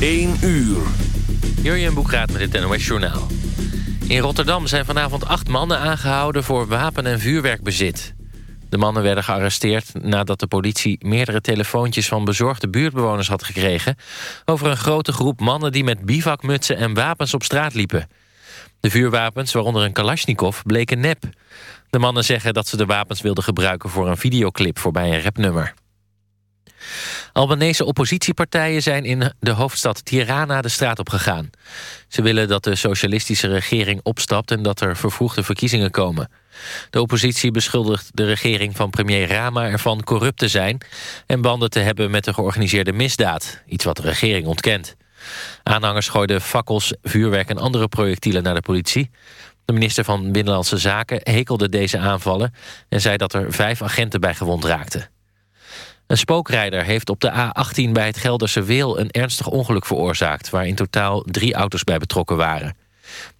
1 uur. Jurjen Boekraat met het NOS Journaal. In Rotterdam zijn vanavond acht mannen aangehouden voor wapen- en vuurwerkbezit. De mannen werden gearresteerd nadat de politie meerdere telefoontjes van bezorgde buurtbewoners had gekregen... over een grote groep mannen die met bivakmutsen en wapens op straat liepen. De vuurwapens, waaronder een kalasjnikov, bleken nep. De mannen zeggen dat ze de wapens wilden gebruiken voor een videoclip voorbij een rapnummer. Albanese oppositiepartijen zijn in de hoofdstad Tirana de straat op gegaan. Ze willen dat de socialistische regering opstapt en dat er vervroegde verkiezingen komen. De oppositie beschuldigt de regering van premier Rama ervan corrupt te zijn... en banden te hebben met de georganiseerde misdaad, iets wat de regering ontkent. Aanhangers gooiden fakkels, vuurwerk en andere projectielen naar de politie. De minister van Binnenlandse Zaken hekelde deze aanvallen... en zei dat er vijf agenten bij gewond raakten. Een spookrijder heeft op de A18 bij het Gelderse Weel... een ernstig ongeluk veroorzaakt... waar in totaal drie auto's bij betrokken waren.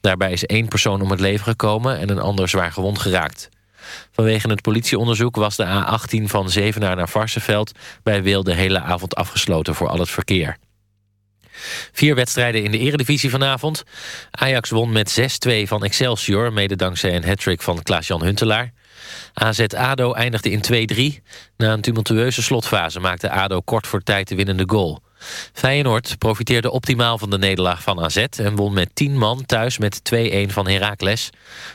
Daarbij is één persoon om het leven gekomen... en een ander zwaar gewond geraakt. Vanwege het politieonderzoek was de A18 van Zevenaar naar Varsenveld... bij Weel de hele avond afgesloten voor al het verkeer. Vier wedstrijden in de eredivisie vanavond. Ajax won met 6-2 van Excelsior... mede dankzij een hattrick van Klaas-Jan Huntelaar. AZ-ADO eindigde in 2-3. Na een tumultueuze slotfase maakte ADO kort voor tijd de winnende goal. Feyenoord profiteerde optimaal van de nederlaag van AZ... en won met 10 man thuis met 2-1 van Heracles.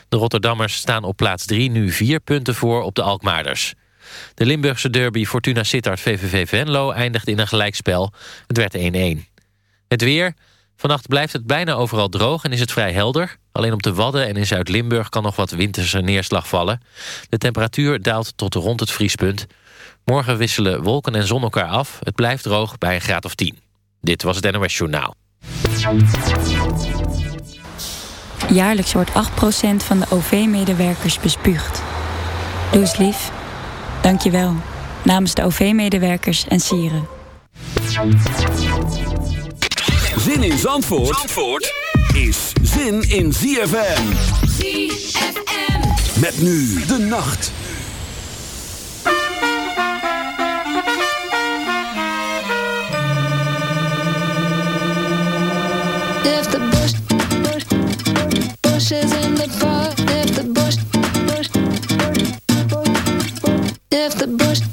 De Rotterdammers staan op plaats 3 nu vier punten voor op de Alkmaarders. De Limburgse derby Fortuna Sittard VVV Venlo eindigde in een gelijkspel. Het werd 1-1. Het weer... Vannacht blijft het bijna overal droog en is het vrij helder. Alleen op de Wadden en in Zuid-Limburg kan nog wat winterse neerslag vallen. De temperatuur daalt tot rond het vriespunt. Morgen wisselen wolken en zon elkaar af. Het blijft droog bij een graad of 10. Dit was het NOS Journaal. Jaarlijks wordt 8% van de OV-medewerkers bespuugd. Doe eens lief. Dank je wel. Namens de OV-medewerkers en sieren. Zin in Zandvoort, Zandvoort is zin in ZFM. ZFM. Met nu de nacht. If the bush, bush, bush is in the park, if the bush, bush, if the bush, bush,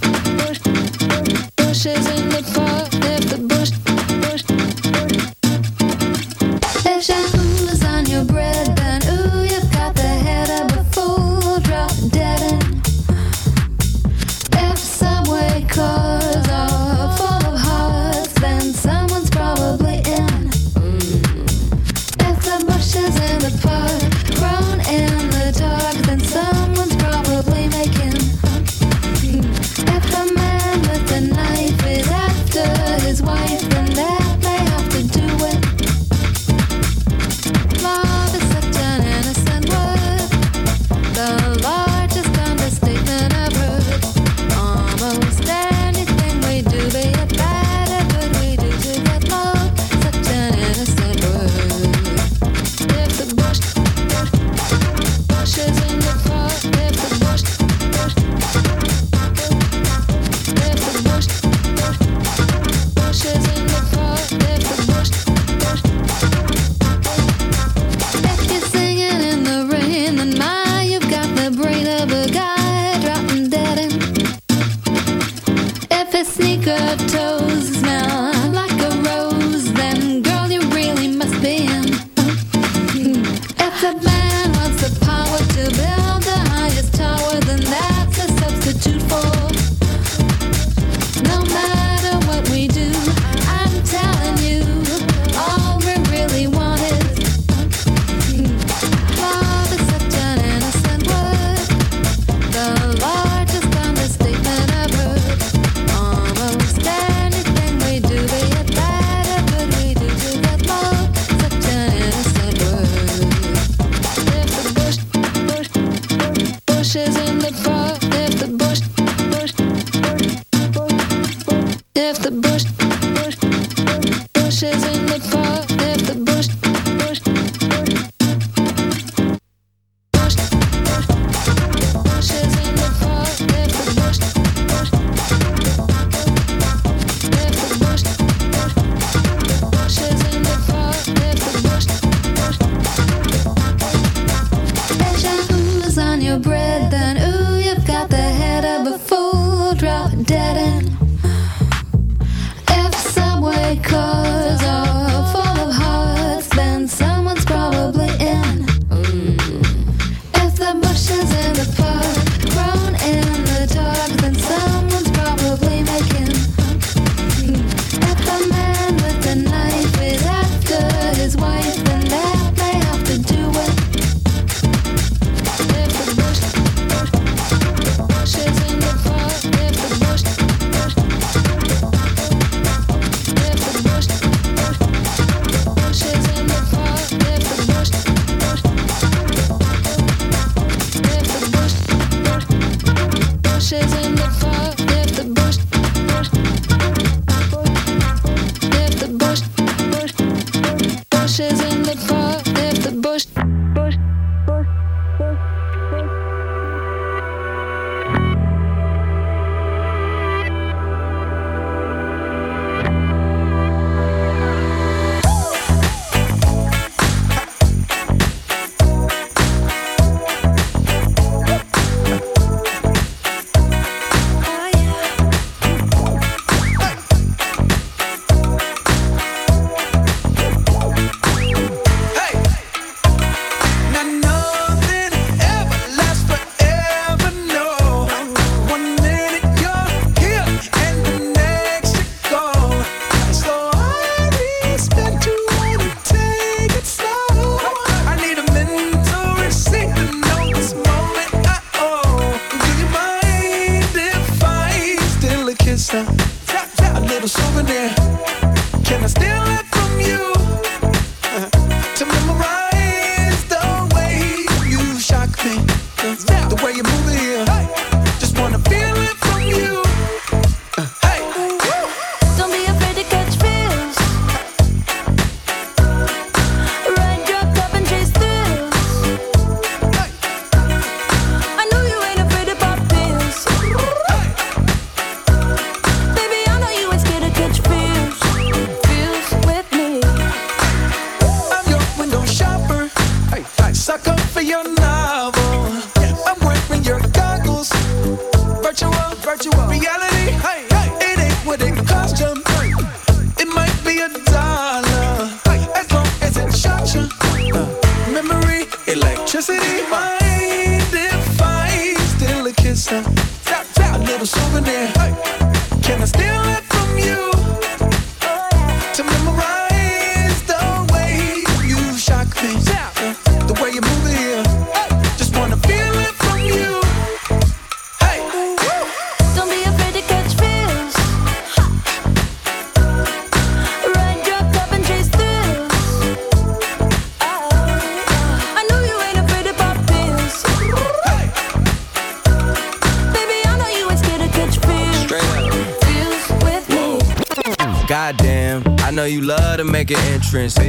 entrance.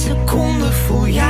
seconde. Voel jij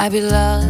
I be loved.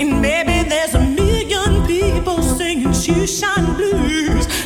and maybe there's a million people singing shoeshine blues.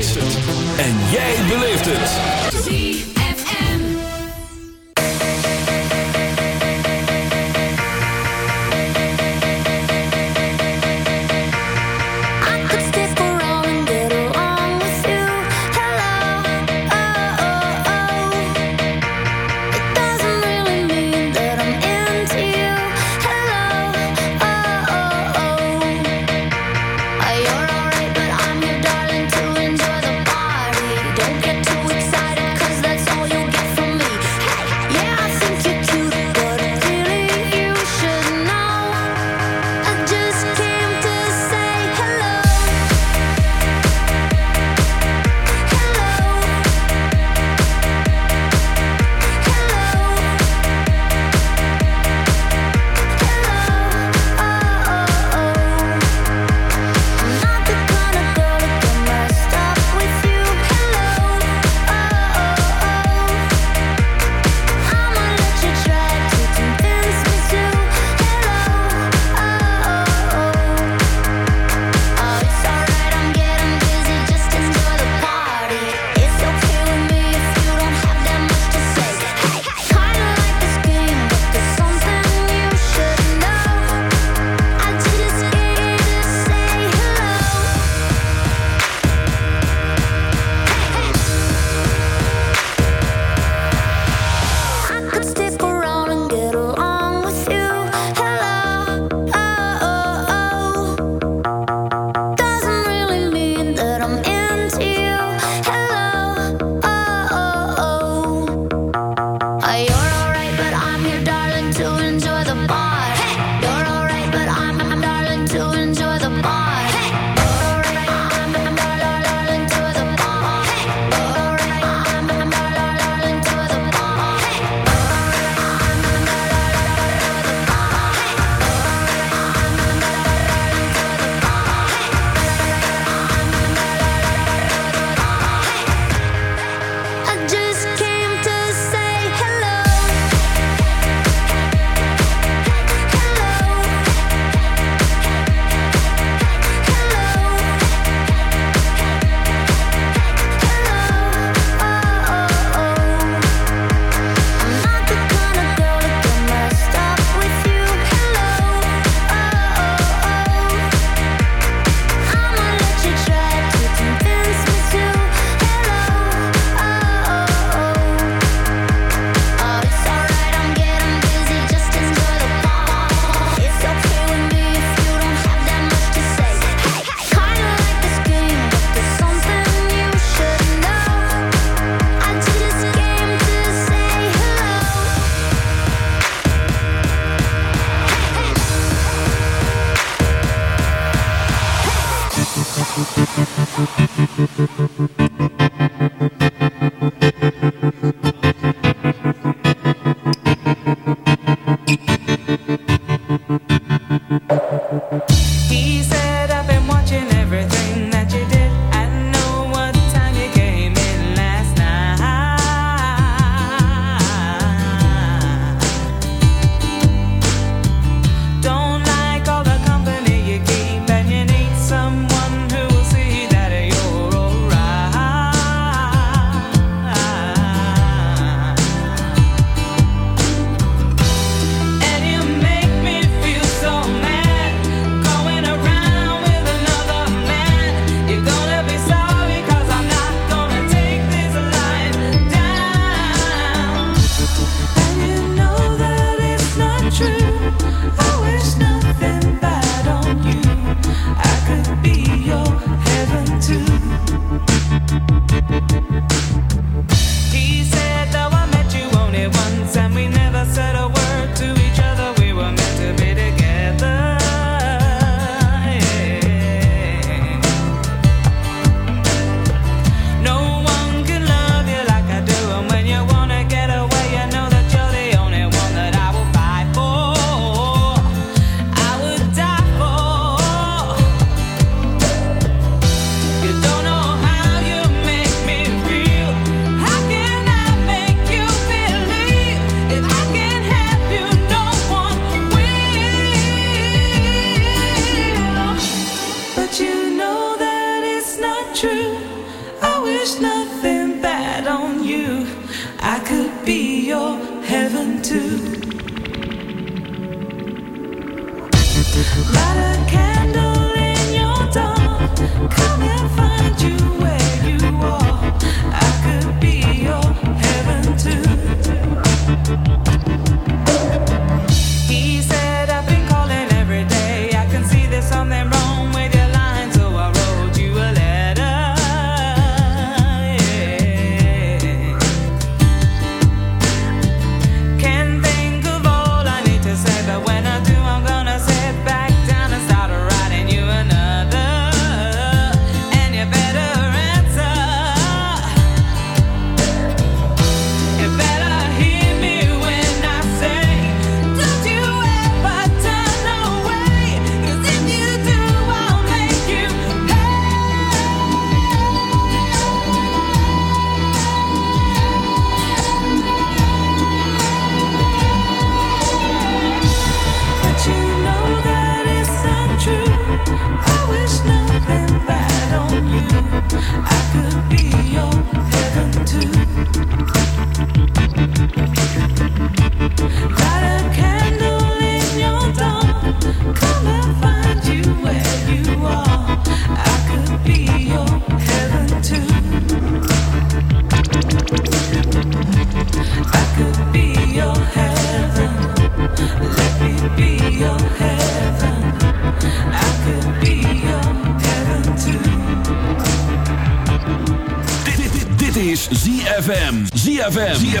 ZFM.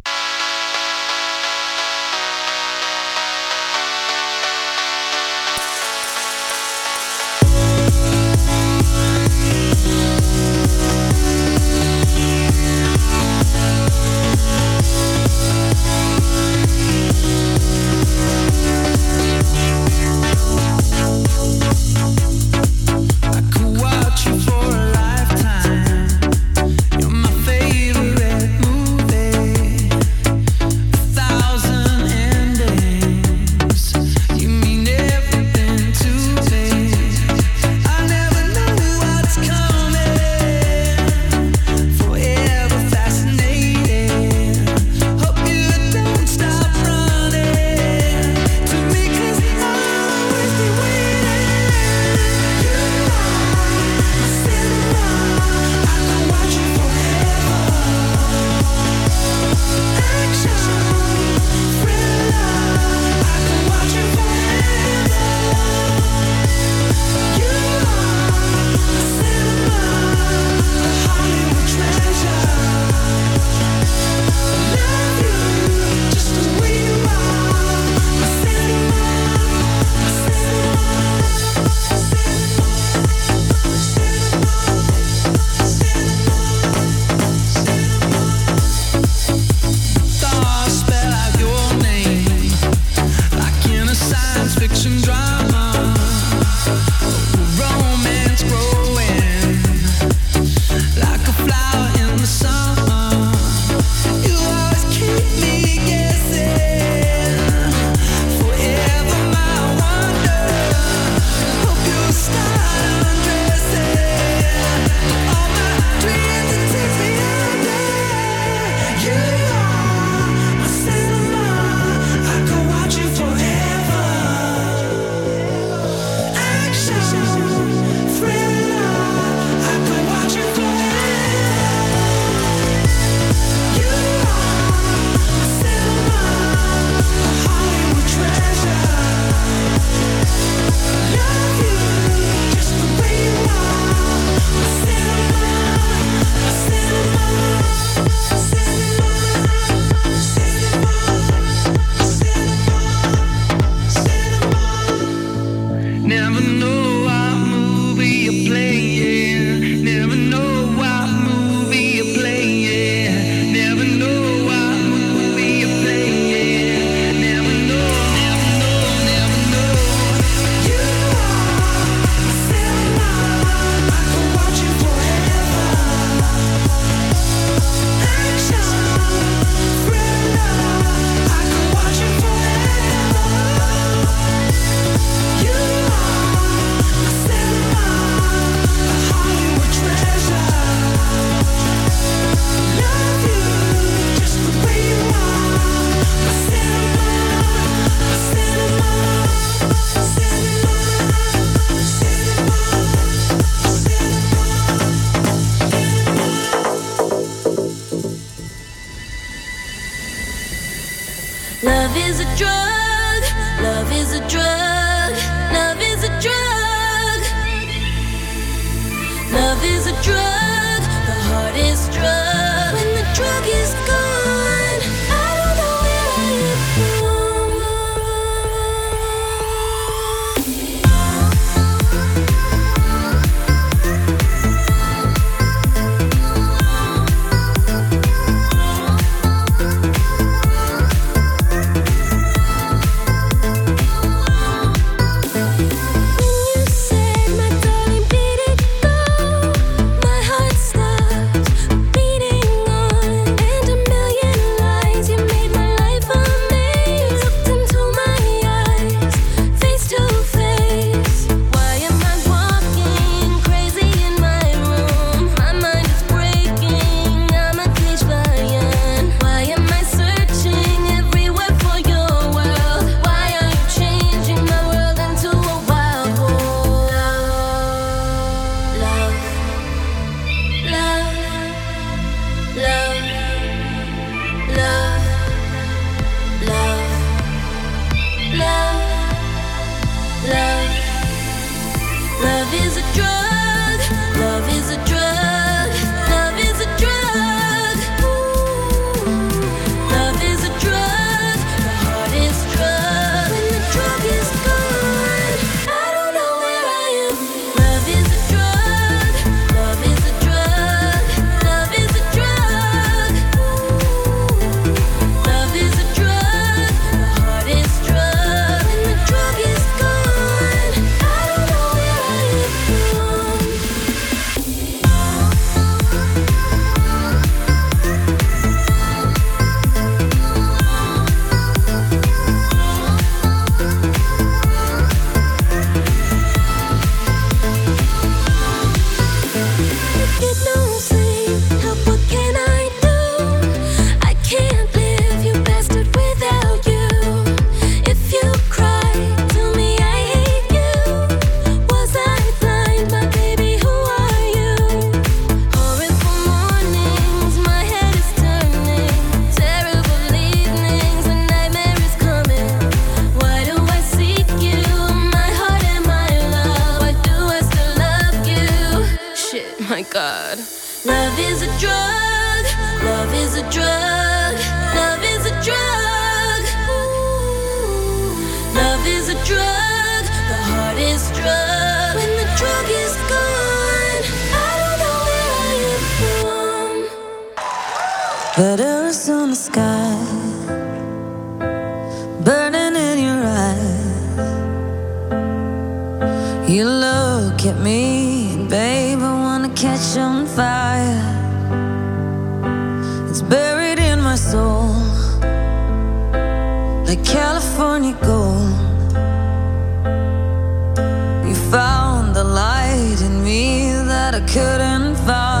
In me that I couldn't find.